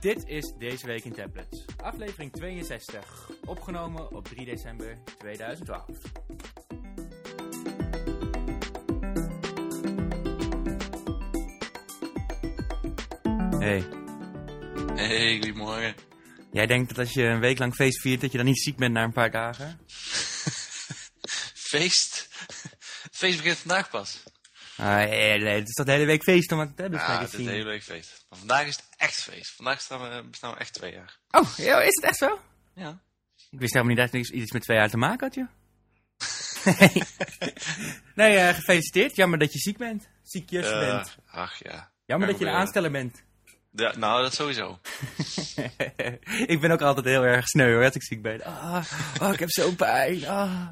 Dit is Deze Week in Tablets, aflevering 62, opgenomen op 3 december 2012. Hey, Hey, goedemorgen. jij denkt dat als je een week lang feest viert, dat je dan niet ziek bent na een paar dagen? Feest? Het feest begint vandaag pas. Ah, nee, het is toch de hele week feest om aan het tablets Ja, het is de hele week feest. Maar vandaag is het feest. Vandaag staan we, bestaan we echt twee jaar. Oh, ja, is het echt zo? Ja. Ik wist helemaal niet dat het iets met twee jaar te maken had, joh. nee, nee eh, gefeliciteerd. Jammer dat je ziek bent. Ziekjes Eh, bent. ach ja. Jammer dat je een aansteller bent. Ja, nou, dat sowieso. ik ben ook altijd heel erg sneu hoor, als ik ziek ben. Ah, oh, ik heb zo'n pijn. Ah.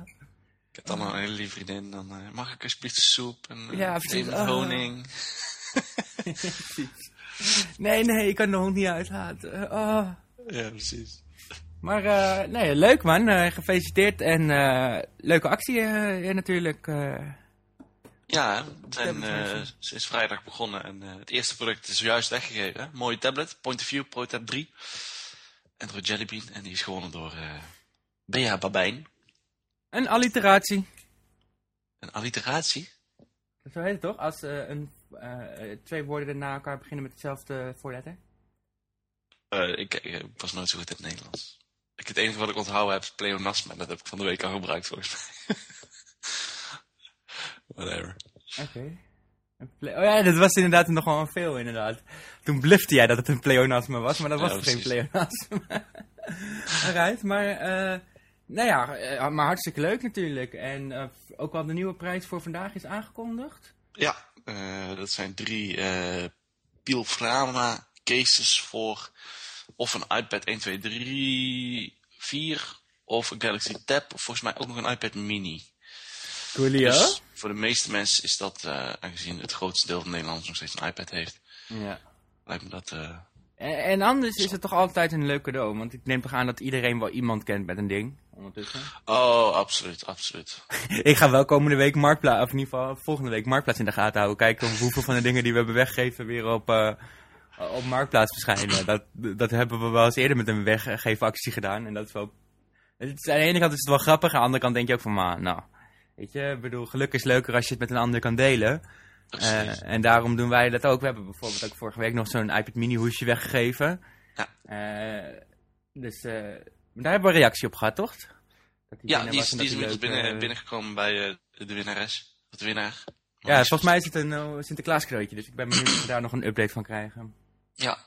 Ik heb dan een hele lieve vriendin. Dan eh, mag ik alsjeblieft de soep en Ja, precies. Ah. honing. Nee, nee, ik kan de hond niet uitlaten. Ah. Ja, precies. Maar eh, nee, leuk man. Eh, gefeliciteerd en eh, leuke actie natuurlijk. Ja, eh, versie. sinds vrijdag begonnen en het eerste product is zojuist weggegeven. Mooie tablet, Point of View ProTab 3. Android Jelly Bean en die is gewonnen door Bea Babijn. een alliteratie. Een alliteratie. Zo heet het toch? Als een, eh, eh, twee woorden na elkaar beginnen met hetzelfde voorletter. Eh, ik, ik, was nooit zo goed in het Nederlands. Ik, het enige wat ik onthouden heb is pleonasme. Dat heb ik van de week al gebruikt volgens mij. Whatever. Oké. Oh ja, dat was inderdaad nog wel een veel inderdaad. Toen blufte jij dat het een pleonasme was, maar dat was Ja, geen pleonasme. Alright, maar, nou ja, maar hartstikke leuk natuurlijk. En ook al de nieuwe prijs voor vandaag is aangekondigd. Ja, eh, dat zijn drie eh Pilframa cases voor of een iPad 1, 2, 3, 4 of een Galaxy Tab of volgens mij ook nog een iPad Mini. Coolio. Dus voor de meeste mensen is dat, eh, aangezien het grootste deel van Nederlanders nog steeds een iPad heeft, Ja. lijkt me dat... eh, En, anders is het toch altijd een leuk cadeau, want ik neem toch aan dat iedereen wel iemand kent met een ding. Ondertussen. Oh, absoluut, absoluut. Ik ga wel komende week Marktplaats, of in ieder geval volgende week Marktplaats in de gaten houden. Kijken of hoeveel van de dingen die we hebben weggegeven weer op, eh, op Marktplaats verschijnen. Dat, dat hebben we wel eens eerder met een weggeefactie gedaan. En dat is wel... Het is, aan de ene kant is het wel grappig, aan de andere kant denk je ook van, maar, nou... Weet je, ik bedoel, geluk is leuker als je het met een ander kan delen. Eh, en daarom doen wij dat ook. We hebben bijvoorbeeld ook vorige week nog zo'n iPad mini hoesje weggegeven. Ja. Eh, dus eh, daar hebben we een reactie op gehad, toch? Dat ja, binnen die is, die is inmiddels leuk, binnen, binnengekomen bij de winnares. Of de winnaar. Ja, volgens mij is het een uh, Sinterklaas cadeautje, dus ik ben benieuwd of we daar nog een update van krijgen. Ja.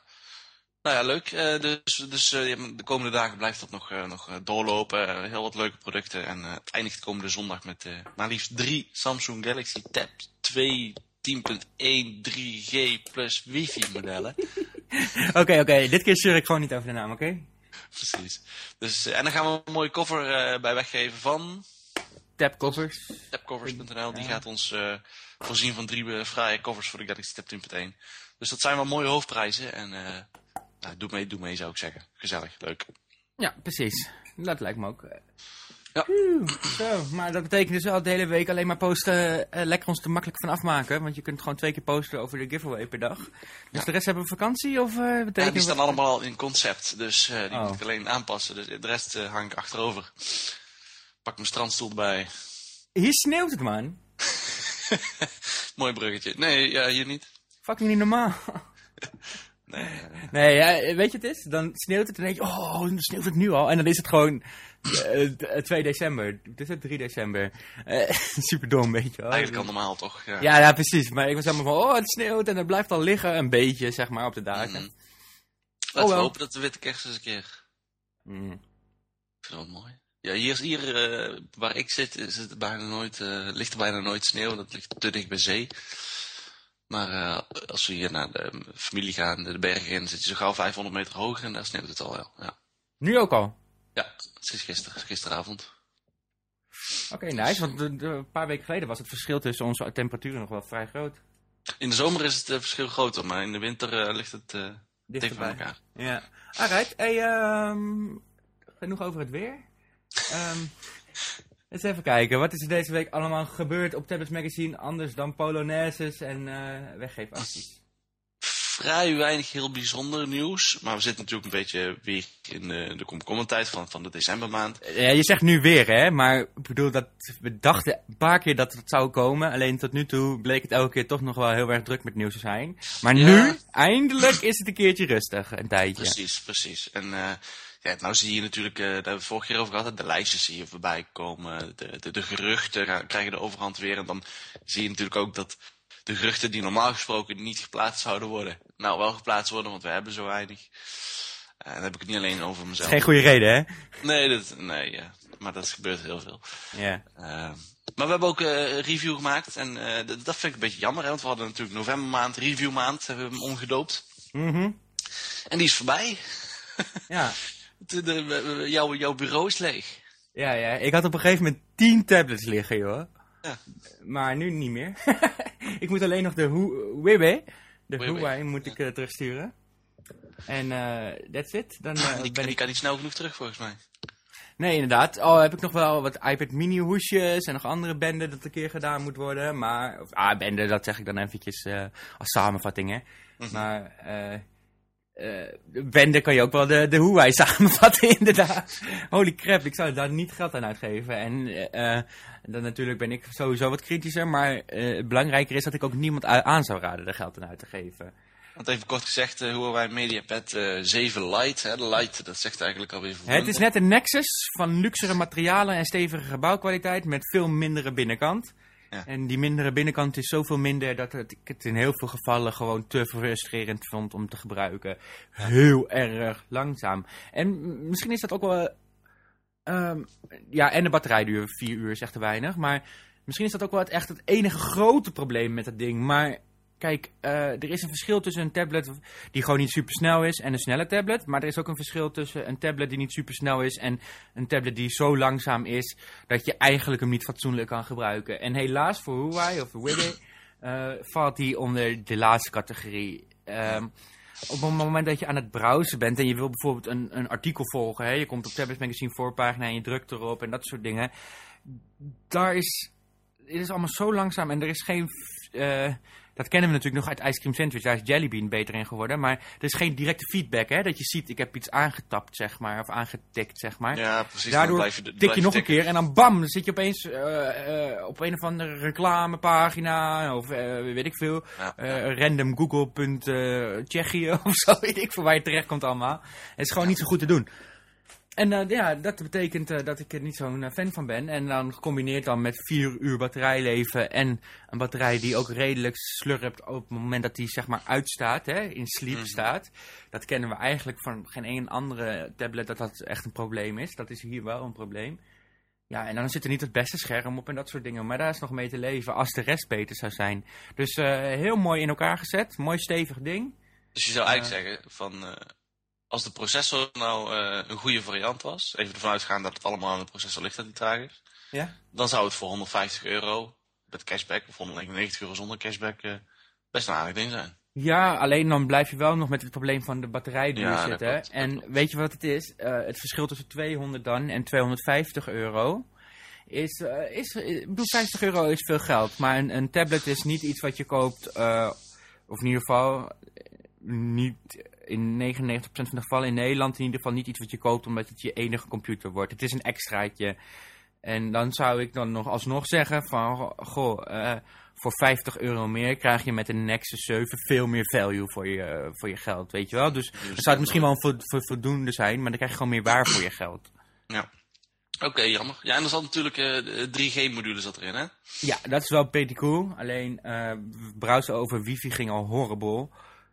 Nou ja, leuk. Dus dus ja, de komende dagen blijft dat nog, nog doorlopen. Heel wat leuke producten. En het eindigt komende zondag met maar liefst drie Samsung Galaxy Tab 2 10.1 3G plus wifi modellen. Oké, oké, dit keer zeur ik gewoon niet over de naam, oké? Precies. Dus, eh, en dan gaan we een mooie cover eh, bij weggeven van Tabcovers. tabcovers.nl. Die Ja. gaat ons eh, voorzien van drie fraaie covers voor de Galaxy Tab 10.1. Dus dat zijn wel mooie hoofdprijzen. En eh, nou, doe mee, doe mee zou ik zeggen. Gezellig, leuk. Ja, precies. Dat lijkt me ook. Ja. Oeh, zo, maar dat betekent dus wel de hele week alleen maar posten, eh, lekker ons er makkelijk van afmaken. Want je kunt gewoon twee keer posten over de giveaway per dag. Dus Ja. de rest hebben we vakantie of eh betekent Ja, die staan allemaal al in concept, dus eh, die Oh. moet ik alleen aanpassen. Dus de rest eh, hang ik achterover. Pak mijn strandstoel erbij. Hier sneeuwt het, man. Mooi bruggetje. Nee, ja, hier niet. Fucking niet normaal. Nee, eh, ja, weet je het is? Dan sneeuwt het en denk je, oh, dan sneeuwt het nu al. En dan is het gewoon eh, eh, 2 december. Het is het 3 december. Eh, super dom, weet je wel. eigenlijk al normaal toch? Ja. Ja, ja, precies. Maar ik was helemaal van, oh, het sneeuwt en het blijft al liggen. Een beetje, zeg maar, op de dagen. Mm. Oh, Laten we wel. hopen dat de witte kerst eens een keer... Mm. Ik vind dat mooi. Ja, hier, hier eh, waar ik zit, is het bijna nooit, eh, ligt er bijna nooit sneeuw. Dat ligt te dicht bij zee. Maar eh, als we hier naar de familie gaan, de, bergen in, zit je zo gauw 500 meter hoger en daar sneeuwt het al wel. Ja, Nu ook al. ja is gisteren, gisteravond. Oké, nice. Want de- de- een paar weken geleden was het verschil tussen onze temperaturen nog wel vrij groot. In de zomer is het eh, verschil groter, maar in de winter eh, ligt het dicht bij elkaar. Ja. Alright, hey, ehm, genoeg over het weer. Ehm, eens even kijken, wat is er deze week allemaal gebeurd op Tablets Magazine anders dan polonaises en eh weggeefacties? vrij weinig heel bijzonder nieuws. Maar we zitten natuurlijk een beetje weer in de, de komkommertijd van, van de decembermaand. Ja, je zegt nu weer, hè? Maar ik bedoel, dat, we dachten een paar keer dat het zou komen. Alleen tot nu toe bleek het elke keer toch nog wel heel erg druk met nieuws te zijn. Maar Ja. nu, eindelijk, is het een keertje rustig, een tijdje. Precies, precies. En eh, ja, nou zie je natuurlijk, eh, daar hebben we het vorige keer over gehad, de lijstjes zie je voorbij komen. De, de, de geruchten krijgen de overhand weer. En dan zie je natuurlijk ook dat de geruchten die normaal gesproken niet geplaatst zouden worden, nou wel geplaatst worden, want we hebben zo weinig. Eh, dan heb ik het niet alleen over mezelf. Geen goede reden, hè? Nee, dat, nee ja. maar dat gebeurt heel veel. Ja. Eh, maar we hebben ook een review gemaakt en dat, vind ik een beetje jammer, hè, want we hadden natuurlijk novembermaand, reviewmaand, hebben we hem omgedoopt. Mhm. En die is voorbij. Ja. De, de- jouw, jouw bureau is leeg. Ja, ja. Ik had op een gegeven moment tien tablets liggen, joh. Ja. Maar nu niet meer. ik moet alleen nog de Hu- Wibe, de Huawei, moet ik eh, terugsturen. En eh that's it. Dan eh, die, ben die ik... kan niet snel genoeg terug, volgens mij. Nee, inderdaad. Oh, heb ik nog wel wat iPad mini hoesjes en nog andere benden dat een keer gedaan moet worden. Maar, of, ah, benden, dat zeg ik dan eventjes eh, als samenvatting, hè. Mhm. Maar, eh... eh, benden kan je ook wel de, de Huawei samenvatten, inderdaad. Holy crap, ik zou daar niet geld aan uitgeven. En eh, eh, dan natuurlijk ben ik sowieso wat kritischer, maar eh, belangrijker is dat ik ook niemand aan zou raden er geld aan uit te geven. Want even kort gezegd, uh, hoe wij MediaPad eh 7 Lite, hè, de Lite, dat zegt eigenlijk alweer veel. Het is net een nexus van luxere materialen en stevige gebouwkwaliteit met veel mindere binnenkant. En die mindere binnenkant is zoveel minder dat ik het in heel veel gevallen gewoon te frustrerend vond om te gebruiken. Heel erg langzaam. En misschien is dat ook wel... ehm, ja, en de batterijduur, vier uur is echt te weinig. Maar misschien is dat ook wel echt het enige grote probleem met dat ding. Maar kijk, eh, er is een verschil tussen een tablet die gewoon niet super snel is en een snelle tablet. Maar er is ook een verschil tussen een tablet die niet super snel is en een tablet die zo langzaam is dat je eigenlijk hem niet fatsoenlijk kan gebruiken. En helaas voor Huawei of Wibe eh valt die onder de laatste categorie. Ehm, op het moment dat je aan het browsen bent en je wil bijvoorbeeld een, een artikel volgen, hè, je komt op Tablet Magazine voorpagina en je drukt erop en dat soort dingen. Daar is, het is allemaal zo langzaam en er is geen, eh, dat kennen we natuurlijk nog uit Ice Cream Sandwich, daar is Jellybean beter in geworden, maar er is geen directe feedback, hè, dat je ziet, ik heb iets aangetapt, zeg maar, of aangetikt, zeg maar. Ja, precies. Daardoor blijf je, tik blijf je nog een keer en dan bam, dan zit je opeens eh, eh, op een of andere reclamepagina of eh, weet ik veel. Ja, random Google.Tsjechië of zo, weet ik voor waar je terecht komt allemaal. Het is gewoon niet zo goed te doen. En eh, ja, dat betekent eh, dat ik er niet zo'n eh, fan van ben. En dan gecombineerd dan met vier uur batterijleven en een batterij die ook redelijk slurpt op het moment dat die zeg maar uitstaat, hè, in sleep Mhm. staat. Dat kennen we eigenlijk van geen één andere tablet dat dat echt een probleem is. Dat is hier wel een probleem. Ja, en dan zit er niet het beste scherm op en dat soort dingen. Maar daar is nog mee te leven als de rest beter zou zijn. Dus heel mooi in elkaar gezet. Mooi stevig ding. Dus je zou eigenlijk zeggen, van, als de processor nou eh, een goede variant was, even ervan uitgaan dat het allemaal aan de processor ligt dat die traag is, Ja. dan zou het voor 150 euro met cashback of 199 euro zonder cashback eh, best een aardig ding zijn. Ja, alleen dan blijf je wel nog met het probleem van de batterijduur Ja, zitten. klopt, en klopt. weet je wat het is? Eh, het verschil tussen 200 dan en 250 euro is, is bedoel, 50 euro is veel geld. Maar een, een tablet is niet iets wat je koopt, of in ieder geval niet in 99% van de gevallen in Nederland in ieder geval niet iets wat je koopt omdat het je enige computer wordt. Het is een extraatje. En dan zou ik dan nog alsnog zeggen van, goh, eh, voor 50 euro meer krijg je met een Nexus 7 veel meer value voor je, voor je geld, weet je wel. Dus dan zou het misschien wel vo- vo- voldoende zijn, maar dan krijg je gewoon meer waar voor je geld. Oké, jammer. Ja, en er zat natuurlijk eh, de 3G-module zat erin, hè? Ja, dat is wel pretty cool. Alleen eh browsen over wifi ging al horrible.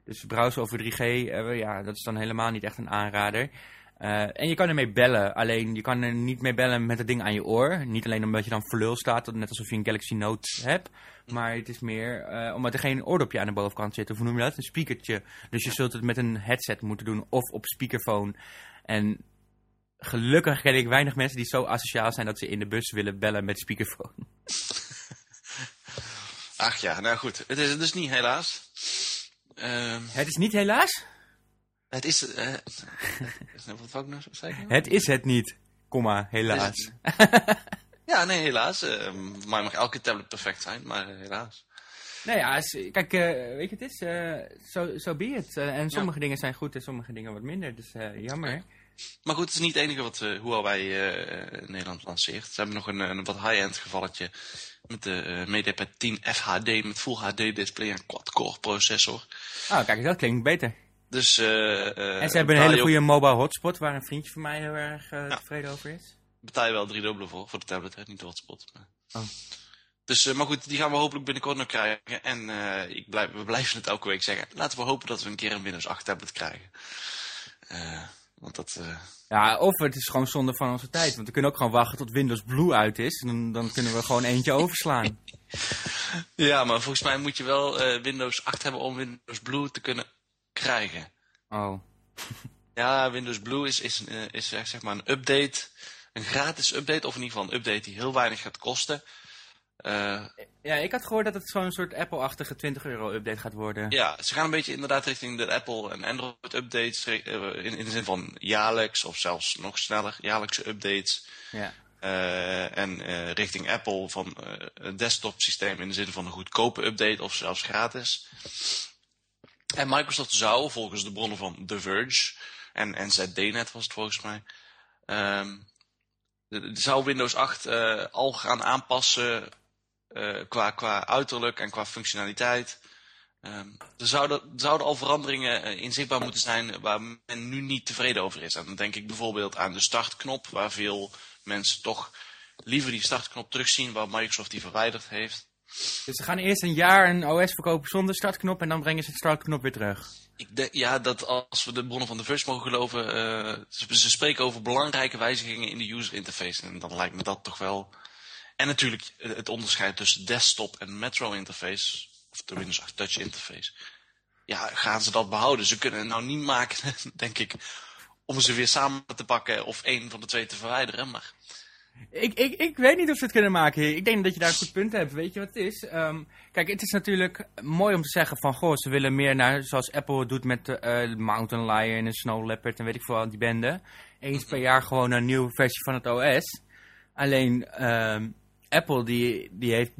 Dus browsen over 3G, eh, ja, dat is dan helemaal niet echt een aanrader. Eh, en je kan ermee bellen, alleen je kan er niet mee bellen met het ding aan je oor. Niet alleen omdat je dan verlul staat, net alsof je een Galaxy Note hebt. Maar het is meer eh, omdat er geen oordopje aan de bovenkant zit. Of hoe noem je dat? Een speakertje. Dus je zult het met een headset moeten doen of op speakerphone. En gelukkig ken ik weinig mensen die zo asociaal zijn dat ze in de bus willen bellen met speakerphone. Ach ja, nou goed. Het is het dus niet, helaas. Ehm, Het is niet helaas. het is... eh wat wou ik nou zeggen? nou? Het is het niet, komma, helaas. Ja, nee, helaas. Uh, maar mag elke tablet perfect zijn, maar eh, helaas. Nou ja, kijk, eh, weet je, het is zo so be it. En sommige dingen zijn goed en sommige dingen wat minder. Dus jammer. Maar goed, het is niet het enige wat eh, Huawei eh, in Nederland lanceert. Ze hebben nog een, een wat high-end gevalletje met de eh MediaPad 10 FHD met Full HD display en quad-core processor. Ah, kijk, dat klinkt beter. Dus, eh, eh, en ze hebben een hele goede mobile hotspot, waar een vriendje van mij heel erg eh, tevreden over is. betaal je wel drie dubbele voor, voor de tablet, hè? niet de hotspot. Maar. Oh. Dus, eh, maar goed, die gaan we hopelijk binnenkort nog krijgen. En eh, ik blijf, we blijven het elke week zeggen. Laten we hopen dat we een keer een Windows 8 tablet krijgen. Want dat... eh, Ja, of het is gewoon zonde van onze tijd. Want we kunnen ook gewoon wachten tot Windows Blue uit is. En dan, dan kunnen we gewoon eentje overslaan. Ja, maar volgens mij moet je wel eh, Windows 8 hebben om Windows Blue te kunnen krijgen. Oh. Ja, Windows Blue is, is, eh, is zeg maar een update, een gratis update, of in ieder geval een update die heel weinig gaat kosten. Eh, Ja, ik had gehoord dat het zo'n soort Apple-achtige 20 euro update gaat worden. ja, ze gaan een beetje inderdaad richting de Apple en Android updates, eh, in, in de zin van jaarlijks of zelfs nog sneller, jaarlijkse updates. Ja. Eh, en richting Apple van een desktop systeem in de zin van een goedkope update of zelfs gratis. En Microsoft zou, volgens de bronnen van The Verge en, en ZDNet was het volgens mij, ehm, zou Windows 8 eh, al gaan aanpassen eh, qua, qua uiterlijk en qua functionaliteit. Ehm, er, zouden, er zouden al veranderingen eh, in zichtbaar moeten zijn waar men nu niet tevreden over is. En dan denk ik bijvoorbeeld aan de startknop, waar veel mensen toch liever die startknop terugzien, waar Microsoft die verwijderd heeft. Dus ze gaan eerst een jaar een OS verkopen zonder startknop en dan brengen ze de startknop weer terug. Ik denk, ja, dat als we de bronnen van de Verge mogen geloven, eh, ze, ze spreken over belangrijke wijzigingen in de user interface. En dan lijkt me dat toch wel... En natuurlijk eh, het onderscheid tussen desktop en metro interface, of de Windows 8 Touch interface. Ja, gaan ze dat behouden? Ze kunnen het nou niet maken, denk ik, om ze weer samen te pakken of één van de twee te verwijderen. Maar Ik, ik, ik weet niet of ze het kunnen maken. Ik denk dat je daar een goed punt hebt. Weet je wat het is? Ehm, kijk, het is natuurlijk mooi om te zeggen van... Goh, ze willen meer naar zoals Apple doet met de eh, Mountain Lion en Snow Leopard en weet ik veel wat die bende. Eens per jaar gewoon een nieuwe versie van het OS. Alleen ehm, Apple die, die heeft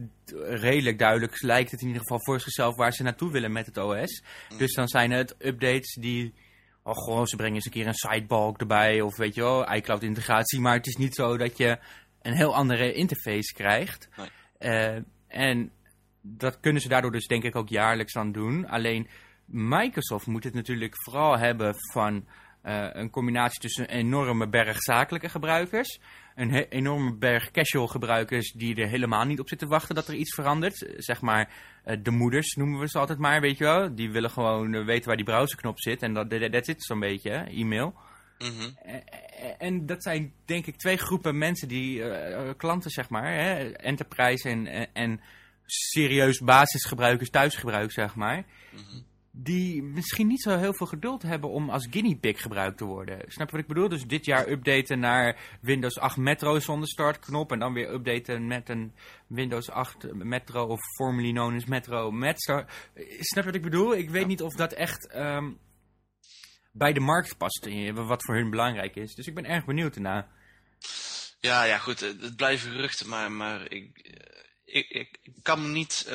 redelijk duidelijk, lijkt het in ieder geval voor zichzelf waar ze naartoe willen met het OS. Dus dan zijn het updates die... Oh gewoon, ze brengen eens een keer een sidebalk erbij of weet je wel, iCloud integratie. Maar het is niet zo dat je een heel andere interface krijgt. Nee. Eh, en dat kunnen ze daardoor dus denk ik ook jaarlijks aan doen. Alleen Microsoft moet het natuurlijk vooral hebben van eh, een combinatie tussen een enorme berg zakelijke gebruikers. Een enorme berg casual gebruikers die er helemaal niet op zitten wachten dat er iets verandert. Zeg maar eh, de moeders noemen we ze altijd maar, weet je wel. Die willen gewoon eh, weten waar die browserknop zit. En dat zit zo'n beetje, hè, e-mail. mhm. Eh, En dat zijn denk ik twee groepen mensen die, klanten zeg maar, hè, enterprise en, en, en serieus basisgebruikers, thuisgebruik zeg maar, Mhm. Die misschien niet zo heel veel geduld hebben om als guinea pig gebruikt te worden. Snap je wat ik bedoel? Dus dit jaar updaten naar Windows 8 Metro zonder startknop en dan weer updaten met een Windows 8 Metro of formerly known as Metro met start. Snap je wat ik bedoel? Ik weet niet of dat echt ehm, bij de markt past, eh, wat voor hun belangrijk is. Dus ik ben erg benieuwd ernaar. Ja, ja, goed. eh, Het blijven geruchten, maar, maar ik, eh, ik, ik, kan me niet.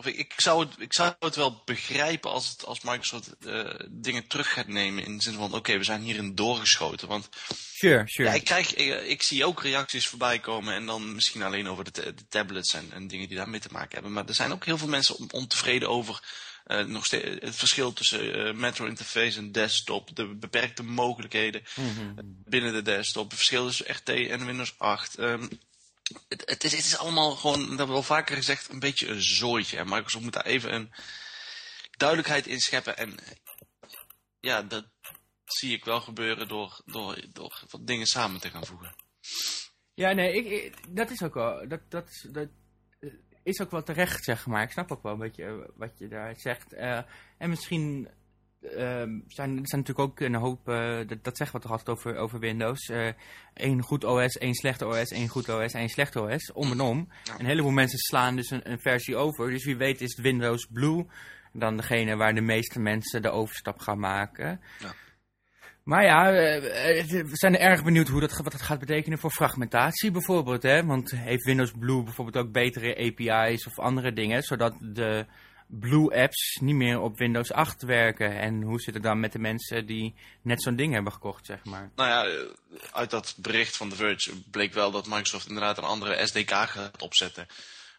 Of ik, ik, zou het, ik zou het wel begrijpen als, het, als Microsoft eh, dingen terug gaat nemen. In de zin van: oké, we zijn hierin doorgeschoten. Want Sure, sure. ja, ik, krijg, ik, ik zie ook reacties voorbij komen. En dan misschien alleen over de, ta- de tablets en, en dingen die daarmee te maken hebben. Maar er zijn ook heel veel mensen on- ontevreden over. eh, nog steeds het verschil tussen eh, Metro Interface en desktop, de beperkte mogelijkheden Mhm. binnen de desktop, het verschil tussen RT en Windows 8. Ehm, het, het, is, allemaal gewoon, dat hebben we al vaker gezegd, een beetje een zooitje. En Microsoft moet daar even een duidelijkheid in scheppen. En ja, dat zie ik wel gebeuren door, door, door wat dingen samen te gaan voegen. Ja, nee, ik, dat is ook wel, dat, dat, dat is ook wel terecht, zeg maar. Ik snap ook wel een beetje eh, wat je daar zegt. Eh, en misschien ehm, zijn er zijn natuurlijk ook een hoop, eh, dat, dat zeggen we toch altijd over, over Windows. Eén goed OS, één slecht OS, één goed OS, één slecht OS, om en om. Ja. Een heleboel mensen slaan dus een, een versie over. Dus wie weet is het Windows Blue dan degene waar de meeste mensen de overstap gaan maken. Ja. Maar ja, eh, we zijn erg benieuwd hoe dat, wat dat gaat betekenen voor fragmentatie bijvoorbeeld. Hè? Want heeft Windows Blue bijvoorbeeld ook betere API's of andere dingen, zodat de Blue apps niet meer op Windows 8 werken? En hoe zit het dan met de mensen die net zo'n ding hebben gekocht, zeg maar? Nou ja, eh, uit dat bericht van The Verge bleek wel dat Microsoft inderdaad een andere SDK gaat opzetten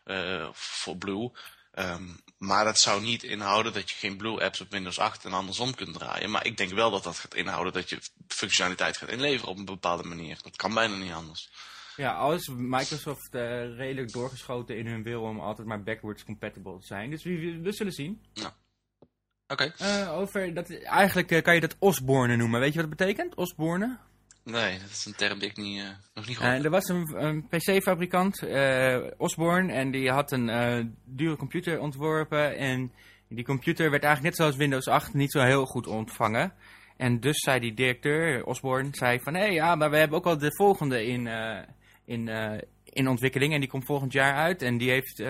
uh, voor Blue. Um, maar dat zou niet inhouden dat je geen Blue apps op Windows 8 en andersom kunt draaien. Maar ik denk wel dat dat gaat inhouden dat je functionaliteit gaat inleveren op een bepaalde manier. Dat kan bijna niet anders. Ja, al is Microsoft uh, redelijk doorgeschoten in hun wil om altijd maar backwards compatible te zijn. Dus we, we zullen zien. Ja. Oké. Okay. Uh, over dat, eigenlijk uh, kan je dat Osborne noemen. Weet je wat dat betekent, Osborne? Nee, dat is een term die ik niet, nog niet gehoord uh, Er was een, een PC-fabrikant, Osborne, en die had een dure computer ontworpen. En die computer werd eigenlijk net zoals Windows 8 niet zo heel goed ontvangen. En dus zei die directeur, Osborne, zei van... Hé, hey, ja, maar we hebben ook al de volgende in, in, in ontwikkeling en die komt volgend jaar uit. En die heeft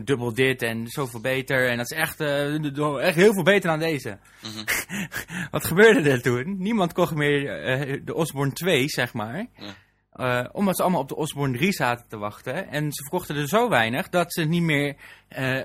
dubbel dit en zoveel beter. En dat is echt, uh, echt heel veel beter dan deze. Mm -hmm. Wat gebeurde er toen? Niemand kocht meer uh, de Osborne 2, zeg maar. Ja. Uh, omdat ze allemaal op de Osborne 3 zaten te wachten. En ze verkochten er zo weinig dat ze niet meer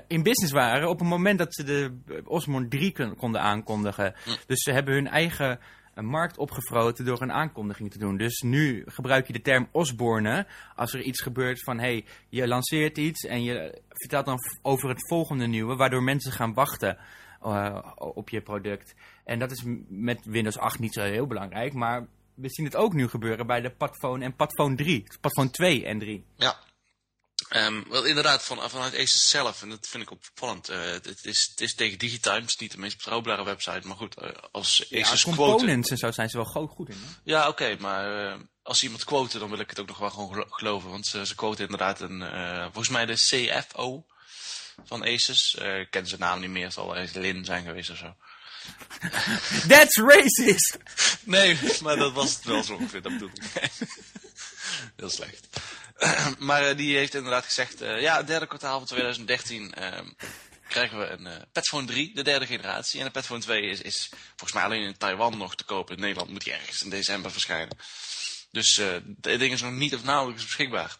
in business waren op het moment dat ze de Osborne 3 konden aankondigen. Dus ze hebben hun eigen een markt opgefroten door een aankondiging te doen. Dus nu gebruik je de term Osborne als er iets gebeurt van... hey, je lanceert iets en je vertelt dan over het volgende nieuwe... waardoor mensen gaan wachten uh, op je product. En dat is met Windows 8 niet zo heel belangrijk, maar... We zien het ook nu gebeuren bij de Padphone en Padphone 3. Padphone 2 en 3. Ja, Um, wel inderdaad, van, vanuit Asus zelf, en dat vind ik opvallend. Uh, het, is, het is tegen Digitimes, niet de meest betrouwbare website, maar goed, uh, als ja, Asus components en zo zijn ze wel goed in. Hè? Ja, oké, maar uh, als iemand quote, dan wil ik het ook nog wel gewoon geloven. Want ze, ze quoten inderdaad een, volgens mij de CFO van Asus. ik ken zijn naam niet meer, het zal eens Lin zijn geweest of zo. That's racist! nee, maar dat was het wel zo ongeveer, dat bedoel ik. Heel slecht. maar uh, die heeft inderdaad gezegd, uh, ja, derde kwartaal van 2013 uh, krijgen we een uh, Petphone 3, de derde generatie. En de Petphone 2 is, is volgens mij alleen in Taiwan nog te kopen. In Nederland moet die ergens in december verschijnen. Dus het ding is nog niet of nauwelijks beschikbaar.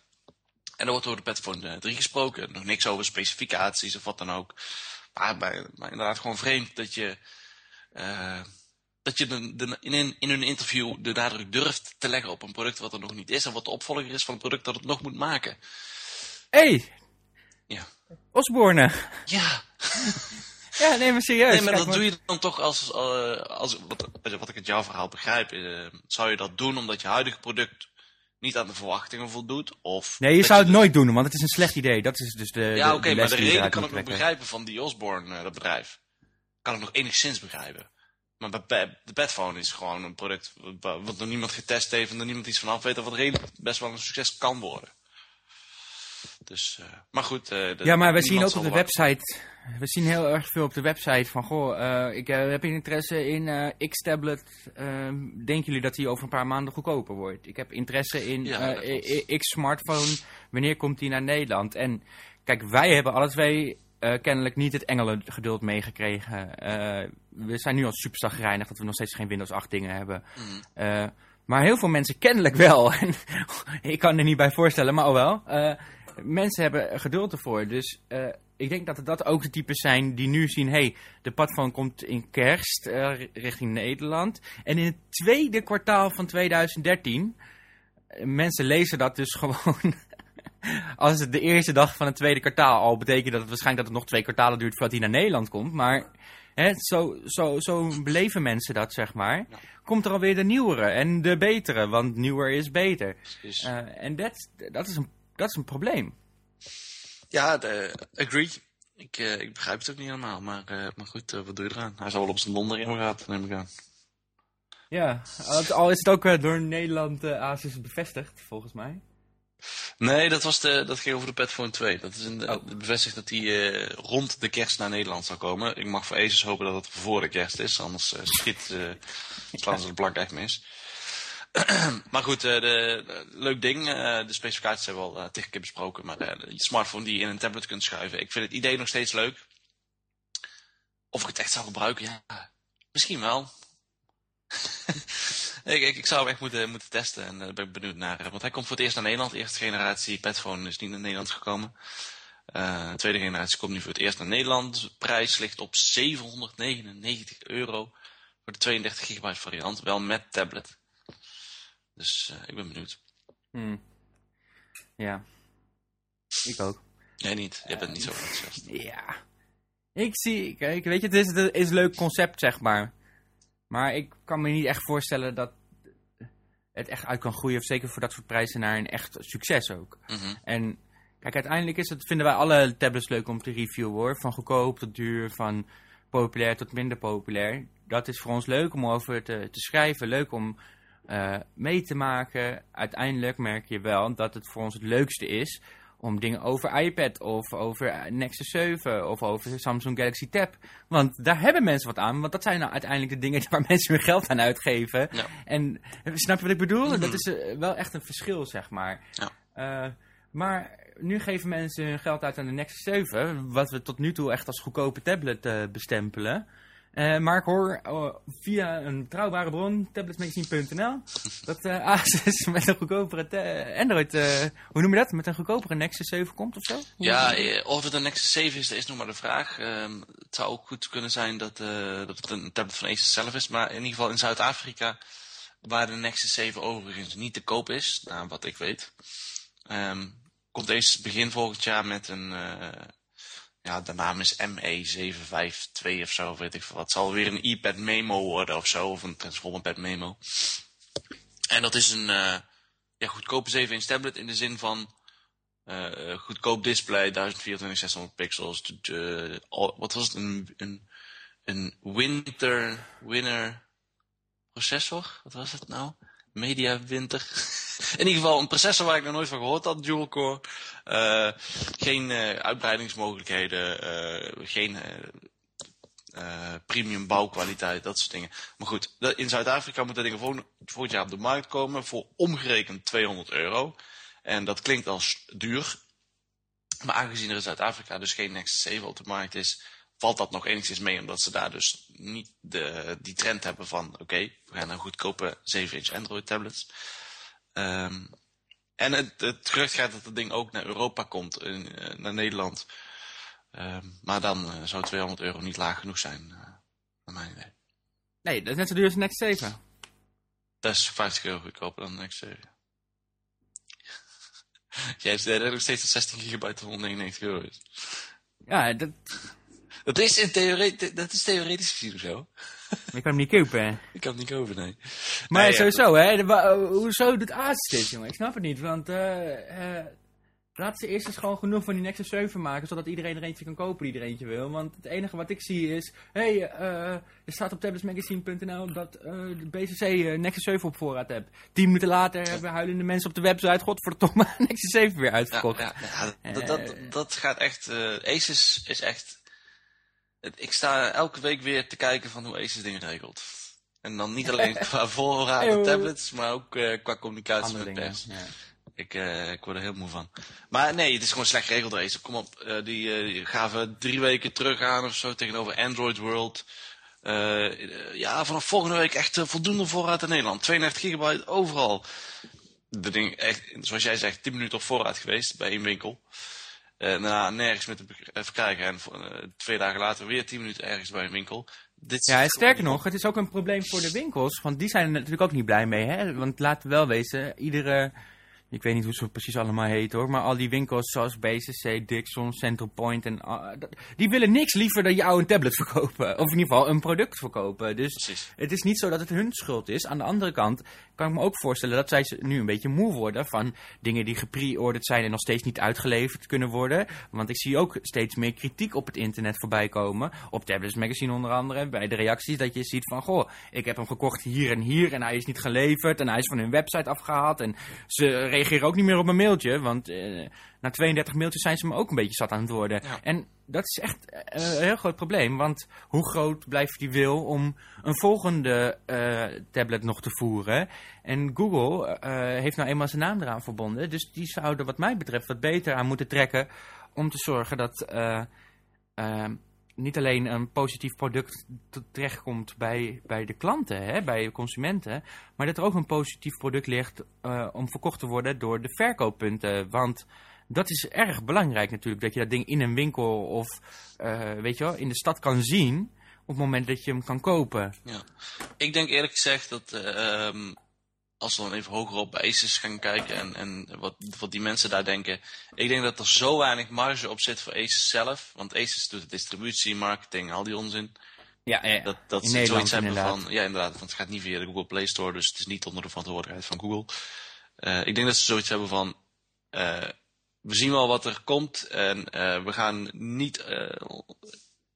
En er wordt over de Petphone 3 gesproken. Nog niks over specificaties of wat dan ook. Maar, maar inderdaad gewoon vreemd dat je dat je de, de, in, een, in een interview de nadruk durft te leggen op een product wat er nog niet is. En wat de opvolger is van het product dat het nog moet maken. Hé! Hey. Ja. Osborne. Ja. ja, neem me serieus. Nee, maar Kijk, dat doe je dan toch als, uh, als wat, wat ik uit jouw verhaal begrijp. Uh, zou je dat doen omdat je huidige product niet aan de verwachtingen voldoet? Of nee, je zou het dus... nooit doen, want het is een slecht idee. Dat is dus de Ja, oké, okay, maar de reden kan ik nog begrijpen van die Osborne, uh, dat bedrijf. Kan ik nog enigszins begrijpen. Maar de Padphone is gewoon een product wat nog niemand getest heeft en er niemand iets van af weet, of wat redelijk best wel een succes kan worden. Dus, uh, maar goed. Uh, ja, maar we zien ook op de website, we zien heel erg veel op de website van, goh, uh, ik heb interesse in X-tablet, ehm, denken jullie dat die over een paar maanden goedkoper wordt? Ik heb interesse in ja, X-smartphone, wanneer komt die naar Nederland? En kijk, wij hebben alle twee uh, kennelijk niet het engelengeduld meegekregen. Uh, we zijn nu al super zagrijnig dat we nog steeds geen Windows 8 dingen hebben. Mm. Uh, maar heel veel mensen kennelijk wel. ik kan er niet bij voorstellen, maar al wel. mensen hebben geduld ervoor. Dus ik denk dat dat ook de types zijn die nu zien... hey, de padphone komt in kerst richting Nederland. En in het tweede kwartaal van 2013... mensen lezen dat dus gewoon als het de eerste dag van het tweede kwartaal al betekent dat het waarschijnlijk dat het nog twee kwartalen duurt voordat hij naar Nederland komt. Maar hè, zo, zo, zo beleven mensen dat, zeg maar. Ja. Komt er alweer de nieuwere en de betere, want nieuwer is beter. Uh, en dat, dat, is een, dat is een probleem. Ja, de, agree. Ik, uh, ik begrijp het ook niet helemaal, maar, uh, maar goed, wat doe je eraan? Hij zal wel op zijn donder in neem ik aan. Ja, al is het ook door Nederland Asus bevestigd, volgens mij. Nee, dat, was de, dat ging over de Petphone 2. Dat is oh. bevestigd dat die uh, rond de kerst naar Nederland zou komen. Ik mag voor Asus hopen dat het voor de kerst is, anders uh, schiet, uh, slaan ze de plank echt mis. maar goed, de, de, leuk ding. de specificaties hebben we al tegen keer besproken. Maar de smartphone die je in een tablet kunt schuiven. Ik vind het idee nog steeds leuk. Of ik het echt zou gebruiken, ja. Misschien wel. Ik, ik, ik zou hem echt moeten, moeten testen en daar ben ik benieuwd naar. Want hij komt voor het eerst naar Nederland. De eerste generatie Petphone is niet naar Nederland gekomen. Uh, de tweede generatie komt nu voor het eerst naar Nederland. De prijs ligt op 799 euro voor de 32 gigabyte variant. Wel met tablet. Dus uh, ik ben benieuwd. Hmm. Ja. Ik ook. Jij niet. Jij bent niet zo enthousiast. Ja. Ik zie, kijk, weet je, het is, het is een leuk concept, zeg maar. Maar ik kan me niet echt voorstellen dat het echt uit kan groeien, of zeker voor dat soort prijzen, naar een echt succes ook. Mm -hmm. En kijk, uiteindelijk is het, vinden wij alle tablets leuk om te reviewen hoor. Van goedkoop tot duur, van populair tot minder populair. Dat is voor ons leuk om over te, te schrijven, leuk om uh, mee te maken. Uiteindelijk merk je wel dat het voor ons het leukste is om dingen over iPad of over Nexus 7 of over Samsung Galaxy Tab. Want daar hebben mensen wat aan, want dat zijn nou uiteindelijk de dingen waar mensen hun geld aan uitgeven. Ja. En snap je wat ik bedoel? Mhm. Dat is uh, wel echt een verschil, zeg maar. Ja. Uh, maar nu geven mensen hun geld uit aan de Nexus 7, wat we tot nu toe echt als goedkope tablet uh, bestempelen. Uh, maar ik hoor uh, via een betrouwbare bron, tabletsmagazine.nl, dat uh, Asus met een goedkopere Android, hoe noem je dat, met een goedkopere Nexus 7 komt of zo? Ja, of het een Nexus 7 is, is nog maar de vraag. Um, het zou ook goed kunnen zijn dat, dat het een tablet van Asus zelf is, maar in ieder geval in Zuid-Afrika, waar de Nexus 7 overigens niet te koop is, naar wat ik weet, um, komt deze begin volgend jaar met een ja, de naam is ME752 of zo, weet ik veel wat. Het zal weer een iPad Memo worden of zo, of een Transformer Memo. En dat is een uh, ja, goedkope 7-inch tablet in de zin van uh, goedkoop display, 1024 600 pixels. Uh, wat was het? Een, een, een winter, winner processor? Wat was het nou? Media Winter. In ieder geval een processor waar ik nog nooit van gehoord had, dual core. Uh, geen uh, uitbreidingsmogelijkheden, uh, geen premium bouwkwaliteit, dat soort dingen. Maar goed, in Zuid-Afrika moeten dingen voor, volgend jaar op de markt komen voor omgerekend 200 euro. En dat klinkt als duur. Maar aangezien er in Zuid-Afrika dus geen Nexus 7 op de markt is, valt dat nog enigszins mee, omdat ze daar dus niet de, die trend hebben van, oké, okay, we gaan naar goedkope 7-inch Android tablets. Um, en het, het gerucht gaat dat het ding ook naar Europa komt, in, uh, naar Nederland. Um, maar dan uh, zou 200 euro niet laag genoeg zijn, uh, naar mijn idee. Nee, dat is net zo duur als Nexus 7. Dat is 50 euro goedkoper dan Nexus 7. Jij hebt nog steeds dat 16 gigabyte van 199 euro is. Ja, dat... Dat is, in theorie, dat is theoretisch gezien zo. Maar je kan hem niet kopen. Ik kan hem niet kopen, nee. Maar nee, sowieso, hè. De, uh, hoezo doet Asus dit, jongen? Ik snap het niet, want... Uh, uh, laat ze eerst eens gewoon genoeg van die Nexus 7 maken, zodat iedereen er eentje kan kopen die er eentje wil. Want het enige wat ik zie is... Hé, hey, er staat op tabletsmagazine.nl dat de BCC Nexus 7 op voorraad hebt. Tien minuten later hebben huilende mensen op de website... Godverdomme, Nexus 7 weer uitverkocht. Ja, ja, ja dat, dat, dat gaat echt... Asus is echt ik sta elke week weer te kijken van hoe Asus dingen regelt. En dan niet alleen qua voorraad en tablets, maar ook uh, qua communicatie Andere met pers. ja. Ik, uh, ik word er heel moe van. Maar nee, het is gewoon slecht geregeld Asus. Kom op, uh, die, die gaven drie weken terug aan of zo tegenover Android World. ja, vanaf volgende week echt voldoende voorraad in Nederland. 32 gigabyte overal. De ding, echt, zoals jij zegt, 10 minuten op voorraad geweest bij één winkel. Uh, daarna nergens meer te verkrijgen. En uh, twee dagen later weer tien minuten ergens bij een winkel. Dit ja, en sterker nog, het is ook een probleem voor de winkels. Want die zijn er natuurlijk ook niet blij mee. Hè? Want laten we wel wezen, iedere... Ik weet niet hoe ze precies allemaal heet hoor. Maar al die winkels zoals BCC, Dixon, Central Point. En, uh, die willen niks liever dan jou een tablet verkopen. Of in ieder geval een product verkopen. Dus Precies. het is niet zo dat het hun schuld is. Aan de andere kant kan ik me ook voorstellen dat zij nu een beetje moe worden van dingen die gepre-orderd zijn en nog steeds niet uitgeleverd kunnen worden. Want ik zie ook steeds meer kritiek op het internet voorbij komen. Op Tablets Magazine onder andere. Bij de reacties dat je ziet van, goh, ik heb hem gekocht hier en hier en hij is niet geleverd. En hij is van hun website afgehaald. En ze reageren ook niet meer op mijn mailtje. Want uh, na 32 mailtjes zijn ze me ook een beetje zat aan het worden. Ja. En dat is echt uh, een heel groot probleem. Want hoe groot blijft die wil om een volgende uh, tablet nog te voeren? En Google heeft nou eenmaal zijn naam eraan verbonden. Dus die zouden wat mij betreft wat beter aan moeten trekken... om te zorgen dat niet alleen een positief product te- terechtkomt bij, bij de klanten, hè, bij consumenten, maar dat er ook een positief product ligt eh, om verkocht te worden door de verkooppunten. Want dat is erg belangrijk natuurlijk, dat je dat ding in een winkel of eh, weet je wel, in de stad kan zien op het moment dat je hem kan kopen. Ja. Ik denk eerlijk gezegd dat eh, ehm, als we dan even hoger op bij Asus gaan kijken en, en wat, wat die mensen daar denken. Ik denk dat er zo weinig marge op zit voor Asus zelf. Want Asus doet de distributie, marketing, al die onzin. Ja, ja. Dat, dat ze zoiets hebben inderdaad. van... Ja, inderdaad, want het gaat niet via de Google Play Store, dus het is niet onder de verantwoordelijkheid van Google. Eh, ik denk dat ze zoiets hebben van... eh, we zien wel wat er komt en eh, we gaan niet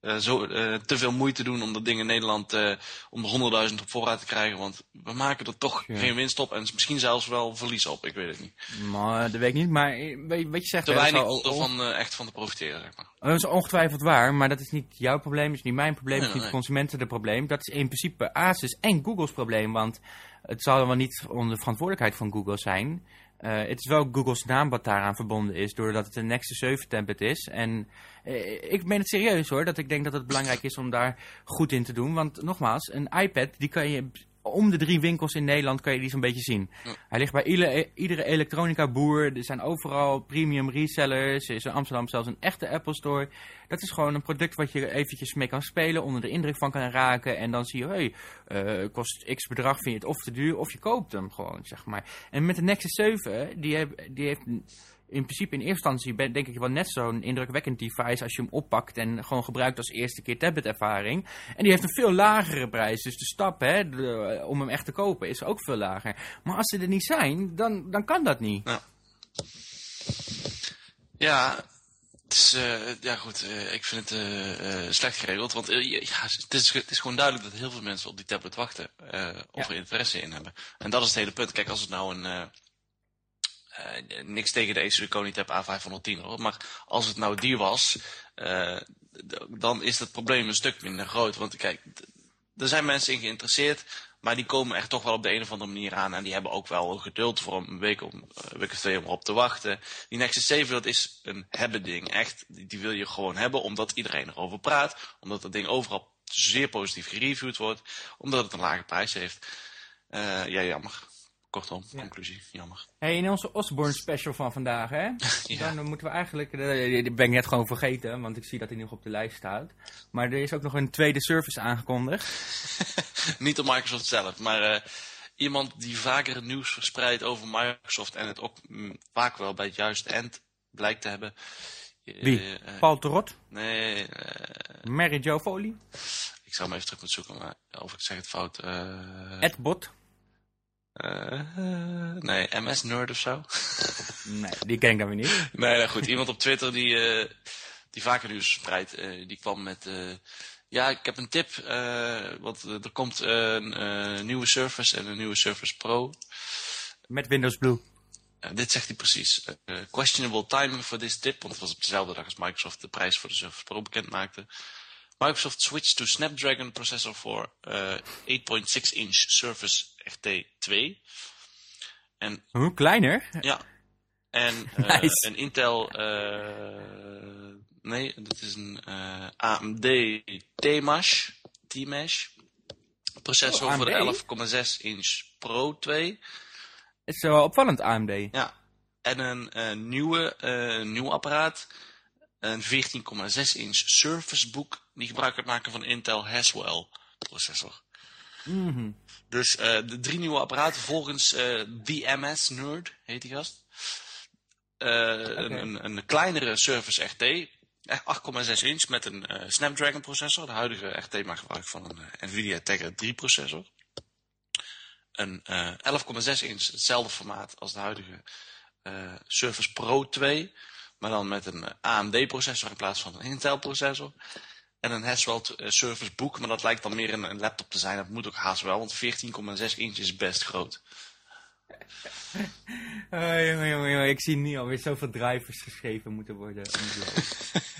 eh, zo, eh, te veel moeite doen om dat ding in Nederland eh, om de 100.000 op voorraad te krijgen. Want we maken er toch Ja. geen winst op en misschien zelfs wel verlies op. Ik weet het niet. Maar dat weet ik niet, maar weet, wat je zegt, Te dat weinig ervan eh, echt van te profiteren, zeg maar. Dat is ongetwijfeld waar, maar dat is niet jouw probleem, is niet mijn probleem, Nee, is niet nee. de consumenten de probleem. Dat is in principe Asus en Google's probleem, want het zal wel niet onder de verantwoordelijkheid van Google zijn. Eh, het is wel Google's naam wat daaraan verbonden is, doordat het een Nexus 7 tablet is. En eh, ik meen het serieus hoor, dat ik denk dat het belangrijk is om daar goed in te doen. Want nogmaals, een iPad, die kan je om de drie winkels in Nederland kan je die zo'n beetje zien. Ja. Hij ligt bij iedere, iedere elektronica boer. Er zijn overal premium resellers. Er is in Amsterdam zelfs een echte Apple Store. Dat is gewoon een product wat je eventjes mee kan spelen, onder de indruk van kan raken. En dan zie je, hé, hey, kost x bedrag, vind je het of te duur, of je koopt hem gewoon, zeg maar. En met de Nexus 7, die, heb, die heeft in principe in eerste instantie, ben- denk ik wel net zo'n indrukwekkend device als je hem oppakt en gewoon gebruikt als eerste keer tablet-ervaring. En die heeft een veel lagere prijs, dus de stap hè, de- om hem echt te kopen is ook veel lager. Maar als ze er niet zijn, dan, dan kan dat niet. Ja, het is, eh, ja goed, eh, ik vind het eh, eh, slecht geregeld. Want eh, ja, het, is, het is gewoon duidelijk dat heel veel mensen op die tablet wachten. eh, of Ja. er interesse in hebben. En dat is het hele punt. Kijk, als het nou een... eh, niks tegen de Acer Tab A510 hoor. Maar als het nou die was, eh, dan is het probleem een stuk minder groot. Want kijk, er zijn mensen in geïnteresseerd, maar die komen er toch wel op de een of andere manier aan. En die hebben ook wel geduld voor een week, om, een week of twee om erop te wachten. Die Nexus 7, dat is een hebben ding. Echt, die, die wil je gewoon hebben, omdat iedereen erover praat. Omdat dat ding overal zeer positief gereviewd wordt. Omdat het een lage prijs heeft. Eh, ja, jammer. Kortom, conclusie, jammer. Hey, in onze Osborne special van vandaag, hè? Ja. Dan moeten we eigenlijk, eh, die ben ik net gewoon vergeten, want ik zie dat hij nog op de lijst staat. Maar er is ook nog een tweede service aangekondigd. Niet door Microsoft zelf, maar eh, iemand die vaker het nieuws verspreidt over Microsoft en het ook mm, vaak wel bij het juiste eind blijkt te hebben. Wie? eh, Paul Terot, nee, eh, Mary Jo Foley, ik zou hem even terug moeten zoeken, maar of ik zeg het fout. Ed Bot. Eh, nee, MS Nerd of zo. Nee, die ken ik dan weer niet. nee, nou goed, iemand op Twitter die, eh, die vaker nieuws verspreidt, eh, die kwam met... ja, ik heb een tip, want er komt een nieuwe Surface en een nieuwe Surface Pro. Met Windows Blue. Dit zegt hij precies. Questionable timing for this tip, want het was op dezelfde dag als Microsoft de prijs voor de Surface Pro bekend maakte. Microsoft switched to Snapdragon processor voor uh, 8.6 inch Surface RT 2. En Hoe kleiner? ja, en Nice. een Intel, uh, nee, dit is een uh, AMD T-Mash, T-Mash processor Oh, voor de 11,6 inch Pro 2. Het is wel opvallend AMD. Ja, en een eh, nieuwe, eh, nieuw apparaat. Een 14,6 inch Surface Book. Die gebruik gaat maken van Intel Haswell processor. Mhm. Dus eh, de drie nieuwe apparaten volgens eh The MS Nerd, heet die gast. Eh, een, een, een kleinere Surface RT. eh, 8,6 inch met een eh, Snapdragon processor. De huidige RT maakt gebruik van een eh, Nvidia Tegra 3 processor. Een eh 11,6 inch, hetzelfde formaat als de huidige eh, Surface Pro 2. Maar dan met een eh, AMD processor in plaats van een Intel processor. En een Haswell uh, Surface Book, maar dat lijkt dan meer een, laptop te zijn. Dat moet ook haast wel, want 14,6 inch is best groot. Oh, jongen, jongen, jongen, ik zie nu alweer zoveel drivers geschreven moeten worden.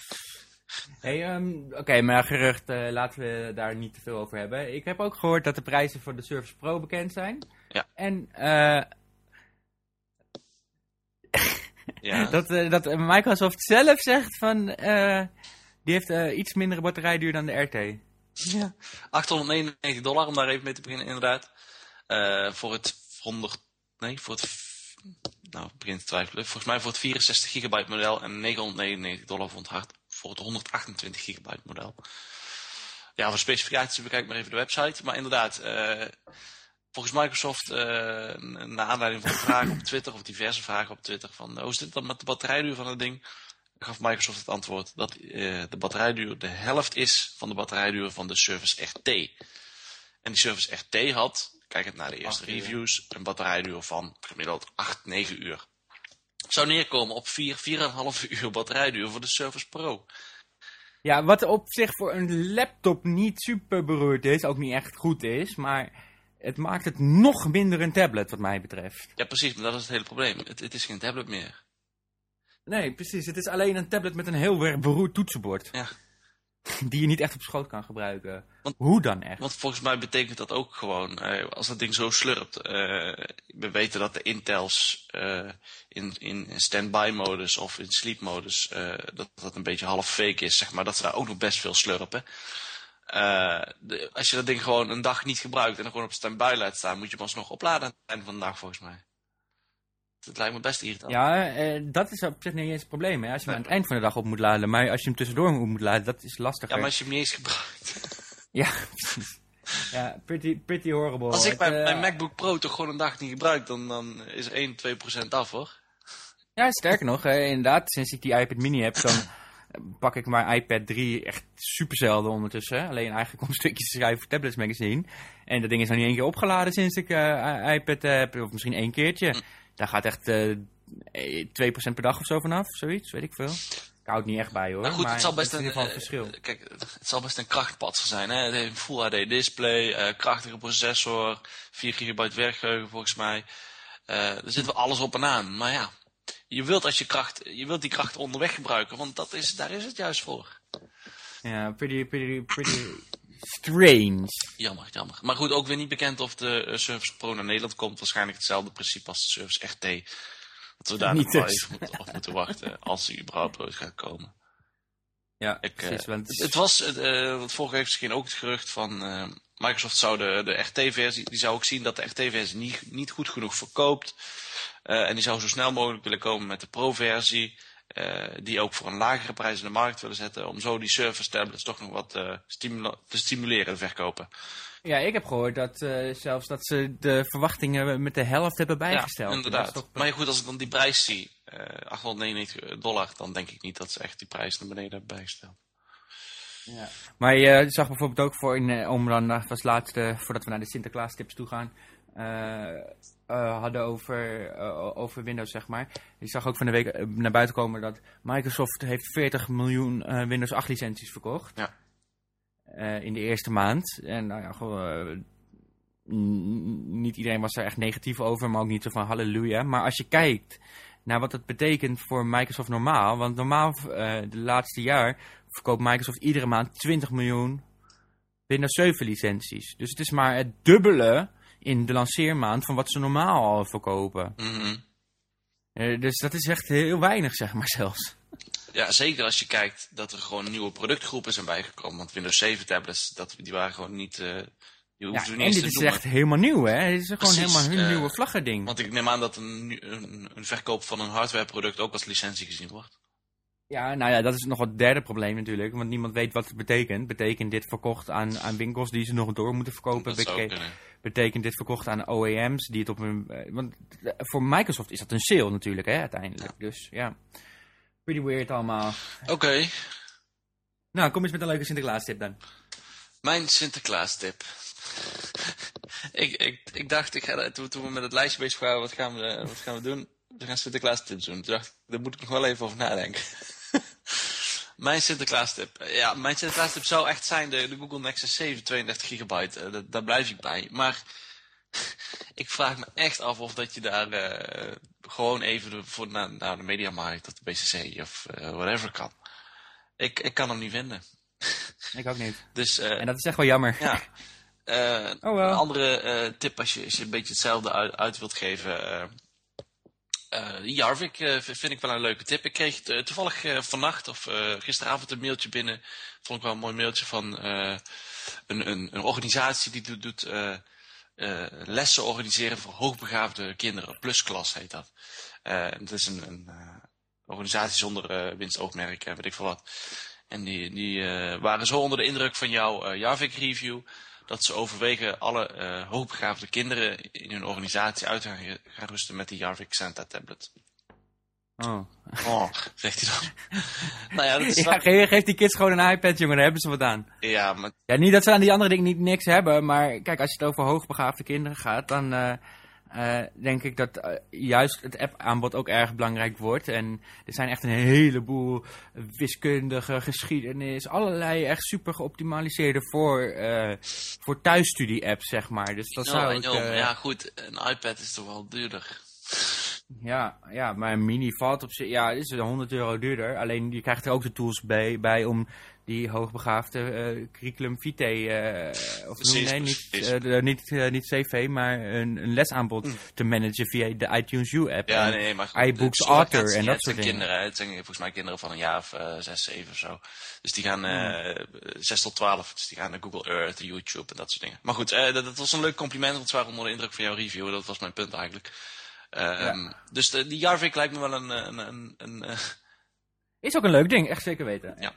hey, um, Oké, maar gerucht, uh, laten we daar niet te veel over hebben. Ik heb ook gehoord dat de prijzen voor de Surface Pro bekend zijn. Ja. En uh, ja. dat, uh, dat Microsoft zelf zegt van... Uh, Die heeft eh, iets mindere batterijduur dan de RT. Ja. 899 dollar om daar even mee te beginnen, inderdaad. Eh, voor het 100. Nee, voor het. Nou, ik begin te twijfelen. Volgens mij voor het 64 gigabyte model en 999 dollar voor het, hard, voor het 128 gigabyte model. Ja, voor specificaties bekijk maar even de website. Maar inderdaad, eh, volgens Microsoft, eh, naar aanleiding van vragen op Twitter, of diverse vragen op Twitter, van hoe zit het dan met de batterijduur van het ding? gaf Microsoft het antwoord dat eh, de batterijduur de helft is van de batterijduur van de Service RT. En die Service RT had, kijkend naar de eerste reviews, een batterijduur van gemiddeld 8, 9 uur. Zou neerkomen op 4, 4,5 uur batterijduur voor de Surface Pro. Ja, wat op zich voor een laptop niet super beroerd is, ook niet echt goed is, maar het maakt het nog minder een tablet wat mij betreft. Ja, precies, maar dat is het hele probleem. Het, het is geen tablet meer. Nee, precies. Het is alleen een tablet met een heel beroerd toetsenbord. Ja. Die je niet echt op schoot kan gebruiken. Want- Hoe dan echt? Want volgens mij betekent dat ook gewoon, eh, als dat ding zo slurpt. eh, we weten dat de Intels eh, in, in standby modus of in sleep modus, dat dat een beetje half fake is, zeg maar. Dat ze daar ook nog best veel slurpen. Eh, de- als je dat ding gewoon een dag niet gebruikt en er gewoon op standby laat staan, moet je hem alsnog opladen aan het einde van de dag volgens mij. Het lijkt me best irritant. Ja, eh, dat is op zich niet eens het probleem. Hè? Als je hem aan het eind van de dag op moet laden. Maar als je hem tussendoor moet laden, dat is lastiger. Ja, maar als je hem niet eens gebruikt. Ja. Ja, pretty, pretty horrible. Als ik Het, mijn, eh, mijn MacBook Pro toch gewoon een dag niet gebruik, dan, dan is er 1, 2 procent af hoor. Ja, sterker nog, inderdaad, sinds ik die iPad mini heb, dan pak ik mijn iPad 3 echt super zelden ondertussen. Alleen eigenlijk om stukjes te schrijven voor Tablets Magazine. En dat ding is nog niet één keer opgeladen sinds ik eh, iPad heb, of misschien één keertje. Daar gaat echt eh, eh, 2% per dag of zo vanaf, zoiets, weet ik veel. Ik hou het niet echt bij hoor, Nou goed, het zal best in een, ieder geval een eh, verschil. Kijk, het zal best een krachtpatser zijn. Hè? Het heeft een Full HD display, eh, krachtige processor, 4 gigabyte werkgeheugen volgens mij. Eh er zit wel alles op en aan. Maar ja, je wilt, als je, kracht, je wilt die kracht onderweg gebruiken, want dat is, daar is het juist voor. Ja, pretty, pretty, pretty strange. Jammer, jammer. Maar goed, ook weer niet bekend of de eh, Surface Pro naar Nederland komt. Waarschijnlijk hetzelfde principe als de Surface RT. Dat we daar Niet nog wel dus. even moeten- op moeten wachten als die überhaupt ooit gaat komen. Ja, Ik, eh, want Het, het was, want vorige week verscheen ook het gerucht van Microsoft zou de, de RT-versie, die zou ook zien dat de RT-versie niet, niet goed genoeg verkoopt. Eh, en die zou zo snel mogelijk willen komen met de Pro-versie, eh, die ook voor een lagere prijs in de markt willen zetten, om zo die Surface tablets toch nog wat eh, stimula- te stimuleren, de verkopen. Ja, ik heb gehoord dat zelfs dat ze de verwachtingen met de helft hebben bijgesteld. Ja, inderdaad. toch- Maar goed, als ik dan die prijs zie, eh 899 dollar, dan denk ik niet dat ze echt die prijs naar beneden hebben bijgesteld. Ja. Maar je zag bijvoorbeeld ook voor, in, eh, om dan eh, als laatste, voordat we naar de Sinterklaas tips toe gaan, eh, eh, hadden over, eh, over Windows, zeg maar. Je zag ook van de week eh, naar buiten komen dat Microsoft heeft 40 miljoen eh, Windows 8 licenties verkocht. Ja. Eh, in de eerste maand. En nou ja, gewoon, eh, niet iedereen was daar echt negatief over, maar ook niet zo van halleluja. Maar als je kijkt naar wat dat betekent voor Microsoft normaal, want normaal eh, de laatste jaar verkoopt Microsoft iedere maand 20 miljoen Windows 7 licenties. Dus het is maar het dubbele in de lanceermaand van wat ze normaal al verkopen. Mhm. Eh, dus dat is echt heel weinig, zeg maar zelfs. Ja, zeker als je kijkt dat er gewoon nieuwe productgroepen zijn bijgekomen. Want Windows 7 tablets, dat, die waren gewoon niet... Ja, we en dit is echt helemaal nieuw, hè? Dit is gewoon Precies, helemaal hun eh, nieuwe vlaggerding. Want ik neem aan dat een, een, een verkoop van een hardwareproduct ook als licentie gezien wordt. Ja, nou ja, dat is nog het derde probleem natuurlijk. Want niemand weet wat het betekent. Betekent dit verkocht aan, aan winkels die ze nog door moeten verkopen? betekent dit verkocht aan OEM's die het op hun... eh, Want eh, voor Microsoft is dat een sale natuurlijk, hè, uiteindelijk. Dus ja, pretty weird allemaal. Oké, Nou, kom eens met een leuke Sinterklaas tip dan. mijn Sinterklaas tip. Ik, ik, ik dacht, ik ga, toen, toen we met het lijstje bezig waren, wat gaan we, wat gaan we doen? We gaan Sinterklaas tips doen. Toen dacht ik, daar moet ik nog wel even over nadenken. mijn Sinterklaas tip. Ja, mijn Sinterklaas tip zou echt zijn de, de Google Nexus 7 32 gigabyte. Eh, daar blijf ik bij. Maar ik vraag me echt af of dat je daar eh, gewoon even de, voor, naar, naar de Mediamarkt of de BCC of eh, whatever kan. Ik, ik kan hem niet vinden. Ik ook niet. Dus En dat is echt wel jammer. ja. Eh, Oh. Een andere eh, tip als je, als je een beetje hetzelfde uit, uit wilt geven. eh, Uh, Jarvik uh, vind ik wel een leuke tip. Ik kreeg toevallig uh, vannacht of gisteravond een mailtje binnen. Vond ik wel een mooi mailtje van een, een, een, organisatie die doet, doet lessen organiseren voor hoogbegaafde kinderen. Plusklas heet dat. het is een, een organisatie zonder winstoogmerk, weet ik veel wat. En die, die waren zo onder de indruk van jouw Jarvik review dat ze overwegen alle uh, hoogbegaafde kinderen in hun organisatie uit te gaan rusten met die Jarvik Santa tablet. Oh. Oh, zegt hij dan. nou ja, dat is ja, ge geef die kids gewoon een iPad, jongen, daar hebben ze wat aan. Ja, maar... Ja, niet dat ze aan die andere dingen niet niks hebben, maar kijk, als je het over hoogbegaafde kinderen gaat, dan... Uh, uh, denk ik dat uh, juist het app-aanbod ook erg belangrijk wordt. En er zijn echt een heleboel wiskundige geschiedenis, allerlei echt super geoptimaliseerde voor, uh, voor thuisstudie-apps, zeg maar. Dus dat no, zou ik, ja, goed, een iPad is toch wel duurder. Ja, ja, maar een mini valt op zich, ja, het is 100 euro duurder. Alleen je krijgt er ook de tools bij, bij om die hoogbegaafde uh, curriculum vitae, uh, of precies, nee, niet, uh, niet, niet CV, maar een, een lesaanbod mm. te managen via de iTunes U-app. Ja, nee, maar iBooks Author en dat soort dingen. kinderen, het zijn volgens mij kinderen van een jaar of 6, 7 of zo. Dus die gaan uh, mm. 6 tot 12, dus die gaan naar Google Earth, YouTube en dat soort dingen. Maar goed, dat, dat, was een leuk compliment, want ze waren onder de indruk van jouw review. Dat was mijn punt eigenlijk. Ja. Um, dus de, die Jarvik lijkt me wel een... een, een, een Is ook een leuk ding, echt zeker weten. Ja.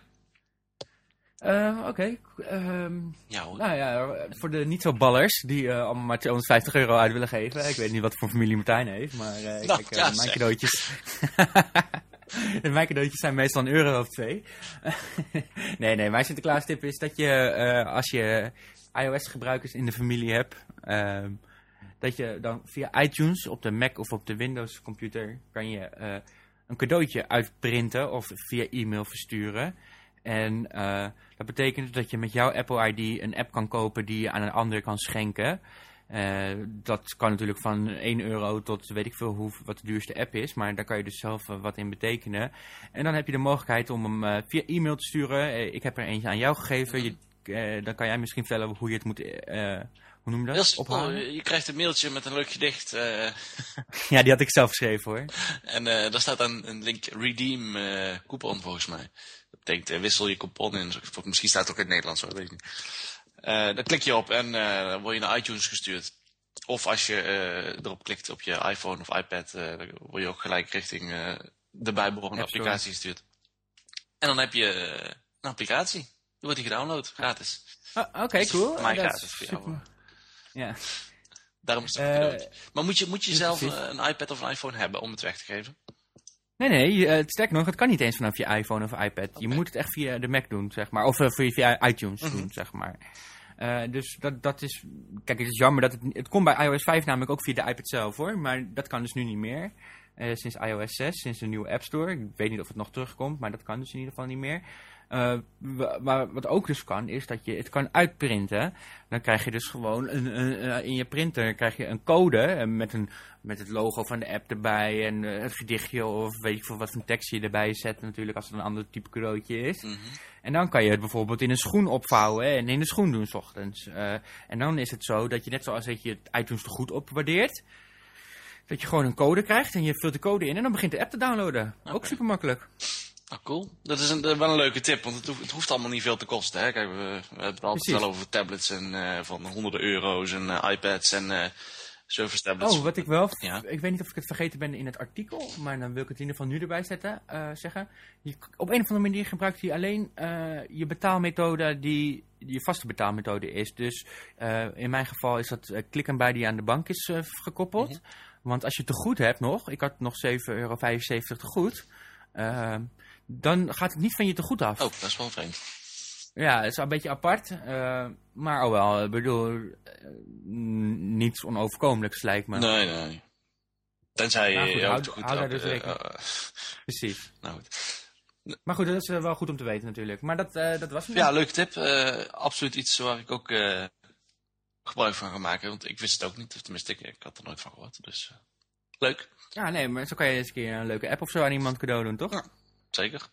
Uh, Oké. Okay. Um, ja, nou ja, voor de niet zo ballers die uh, allemaal maar 250 euro uit willen geven. Ik weet niet wat voor familie Martijn heeft, maar uh, nou, kijk, ja, mijn cadeautjes. mijn cadeautjes zijn meestal een euro of twee. nee, nee, mijn Sinterklaas tip is dat je als je iOS gebruikers in de familie hebt, ehm, dat je dan via iTunes op de Mac of op de Windows computer kan je een cadeautje uitprinten of via e-mail versturen. En uh, dat betekent dat je met jouw Apple ID een app kan kopen die je aan een ander kan schenken. Uh, dat kan natuurlijk van 1 euro tot weet ik veel hoe, wat de duurste app is. Maar daar kan je dus zelf wat in betekenen. En dan heb je de mogelijkheid om hem via e-mail te sturen. ik heb er eentje aan jou gegeven. Je, dan kan jij misschien vertellen hoe je het moet... hoe noem je dat? Ophalen? Je krijgt een mailtje met een leuk gedicht. ja, die had ik zelf geschreven hoor. En daar staat dan een link redeem coupon volgens mij denkt, uh, wissel je coupon in. Misschien staat het ook in het Nederlands, hoor, weet ik niet. Uh, dan klik je op en uh, dan word je naar iTunes gestuurd. Of als je erop klikt op je iPhone of iPad, dan word je ook gelijk richting de bijbehorende applicatie gestuurd. En dan heb je een applicatie. Dan wordt die gedownload, gratis. Ah, Oké, okay, cool. Maar gratis voor jou. Ja. Daarom is het Maar moet je, moet je zelf een iPad of een iPhone hebben om het weg te geven? Nee, nee, uh, sterk nog, het kan niet eens vanaf je iPhone of iPad. Je moet het echt via de Mac doen, zeg maar. Of uh, via iTunes mm -hmm. doen, zeg maar. Uh, dus dat, dat is... Kijk, het is jammer dat het... Het komt bij iOS 5 namelijk ook via de iPad zelf, hoor. Maar dat kan dus nu niet meer. Uh, sinds iOS 6, sinds de nieuwe App Store. Ik weet niet of het nog terugkomt, maar dat kan dus in ieder geval niet meer. Uh, maar wat ook dus kan, is dat je het kan uitprinten. Dan krijg je dus gewoon een, een, in je printer krijg je een code met, een, met het logo van de app erbij en het gedichtje of weet ik veel wat voor tekst je erbij zet natuurlijk als het een ander type cadeautje is. Mm -hmm. En dan kan je het bijvoorbeeld in een schoen opvouwen en in de schoen doen s ochtends. Uh, en dan is het zo dat je net zoals dat je het iTunes te goed opwaardeert, dat je gewoon een code krijgt en je vult de code in en dan begint de app te downloaden. Okay. Ook super makkelijk. Ah, cool. Dat is een, wel een leuke tip, want het hoeft, het hoeft, allemaal niet veel te kosten. Hè? Kijk, we, we hebben het altijd wel over tablets en, uh, van honderden euro's en uh, iPads en uh, Surface tablets. Oh, wat ik wel... Ja. Ik weet niet of ik het vergeten ben in het artikel, maar dan wil ik het in ieder geval nu erbij zetten, zeggen. Je, op een of andere manier gebruikt hij alleen je betaalmethode die je vaste betaalmethode is. Dus in mijn geval is dat klikken bij die aan de bank is gekoppeld. Mm -hmm. Want als je te goed hebt nog, ik had nog 7,75 euro te goed dan gaat het niet van je te goed af. Oh, dat is wel vreemd. Ja, het is een beetje apart. Uh, maar oh wel, ik bedoel, uh, niets onoverkomelijks lijkt me. Nee, nee. Tenzij nou, goed, je houd, goed houd daar dus rekening. Uh, Precies. Nou goed. Maar goed, dat is wel goed om te weten natuurlijk. Maar dat, dat was Ja, leuke tip. absoluut iets waar ik ook gebruik van ga maken. Want ik wist het ook niet. Tenminste, ik, ik had er nooit van gehoord. Dus leuk. Ja, nee, maar zo kan je eens een keer een leuke app of zo aan iemand cadeau doen, toch? Ja. Zeker.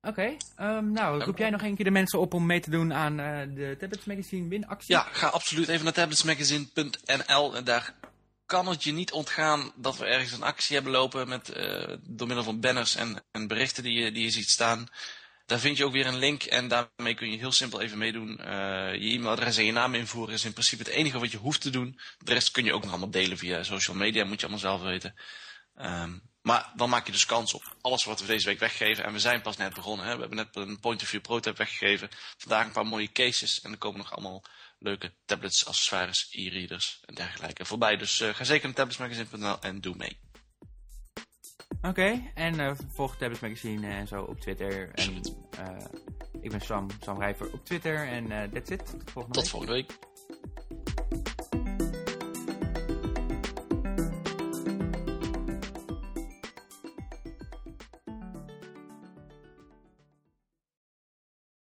Oké, okay, um, nou, roep jij nog een keer de mensen op om mee te doen aan uh, de Tablets Magazine winactie? Ja, ga absoluut even naar tabletsmagazine.nl en daar kan het je niet ontgaan dat we ergens een actie hebben lopen met, door middel van banners en, en berichten die je, die je ziet staan. Daar vind je ook weer een link en daarmee kun je heel simpel even meedoen. je e-mailadres en je naam invoeren is in principe het enige wat je hoeft te doen. De rest kun je ook nog allemaal delen via social media, moet je allemaal zelf weten. Um, maar dan maak je dus kans op alles wat we deze week weggeven. En we zijn pas net begonnen. Hè? We hebben net een point of view prototype weggegeven. Vandaag een paar mooie cases. En er komen nog allemaal leuke tablets, accessoires, e-readers en dergelijke voorbij. Dus uh, ga zeker naar tabletsmagazine.nl en doe mee. Oké, en uh, volg Tablet Magazine en zo op Twitter. En uh, ik ben Sam, Sam Rijver op Twitter. En uh, that's it. Volgende Tot volgende week.